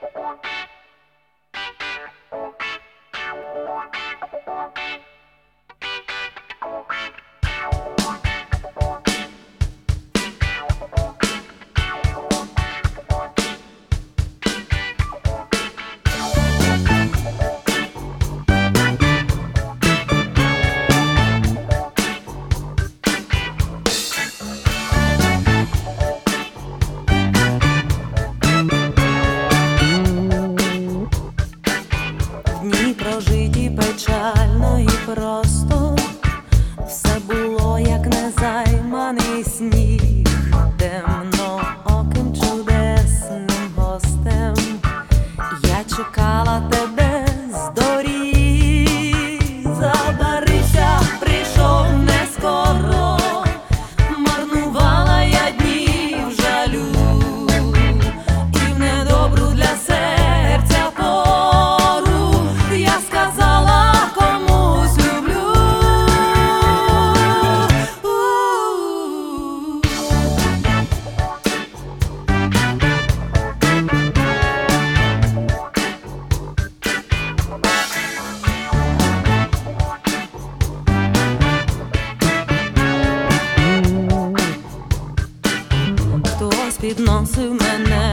Thank you. відносив мене.